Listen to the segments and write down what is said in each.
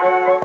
Thank you.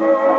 Thank